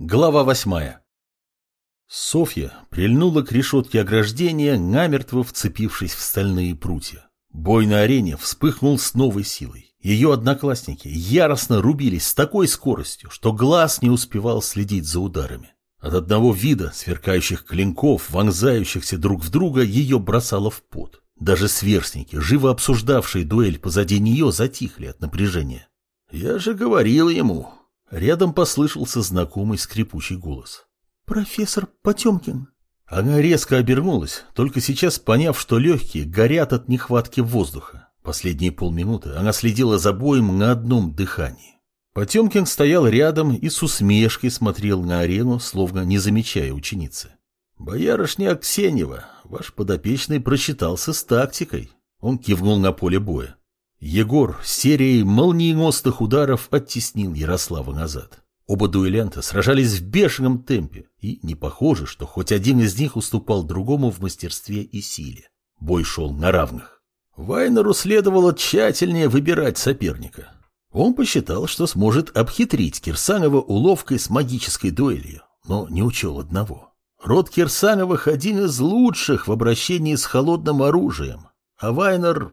Глава восьмая. Софья прильнула к решетке ограждения, намертво вцепившись в стальные прутья. Бой на арене вспыхнул с новой силой. Ее одноклассники яростно рубились с такой скоростью, что глаз не успевал следить за ударами. От одного вида сверкающих клинков, вонзающихся друг в друга, ее бросало в пот. Даже сверстники, живо обсуждавшие дуэль позади нее, затихли от напряжения. «Я же говорил ему, Рядом послышался знакомый скрипучий голос. «Профессор Потемкин». Она резко обернулась, только сейчас поняв, что легкие горят от нехватки воздуха. Последние полминуты она следила за боем на одном дыхании. Потемкин стоял рядом и с усмешкой смотрел на арену, словно не замечая ученицы. «Боярышня Аксенева, ваш подопечный просчитался с тактикой». Он кивнул на поле боя. Егор серией молниеносных ударов оттеснил Ярослава назад. Оба дуэлянта сражались в бешеном темпе, и не похоже, что хоть один из них уступал другому в мастерстве и силе. Бой шел на равных. Вайнеру следовало тщательнее выбирать соперника. Он посчитал, что сможет обхитрить Кирсанова уловкой с магической дуэлью, но не учел одного. Род Кирсановых один из лучших в обращении с холодным оружием, а Вайнер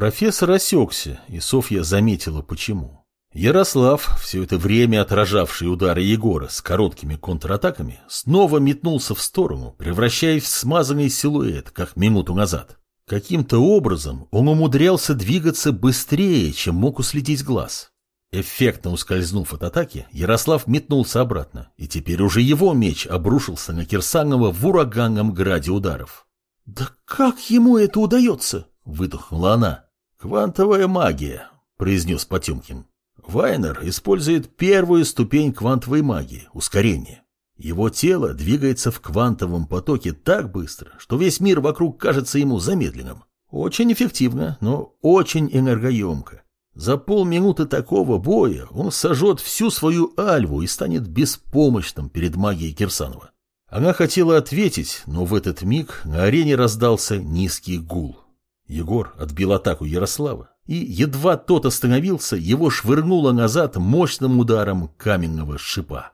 Профессор осекся, и Софья заметила почему. Ярослав, все это время отражавший удары Егора с короткими контратаками, снова метнулся в сторону, превращаясь в смазанный силуэт, как минуту назад. Каким-то образом он умудрялся двигаться быстрее, чем мог уследить глаз. Эффектно ускользнув от атаки, Ярослав метнулся обратно, и теперь уже его меч обрушился на Кирсанова в ураганном граде ударов. «Да как ему это удается?» — выдохнула она. «Квантовая магия», — произнес Потемкин. Вайнер использует первую ступень квантовой магии — ускорение. Его тело двигается в квантовом потоке так быстро, что весь мир вокруг кажется ему замедленным. Очень эффективно, но очень энергоемко. За полминуты такого боя он сожжет всю свою альву и станет беспомощным перед магией Кирсанова. Она хотела ответить, но в этот миг на арене раздался низкий гул. Егор отбил атаку Ярослава, и едва тот остановился, его швырнуло назад мощным ударом каменного шипа.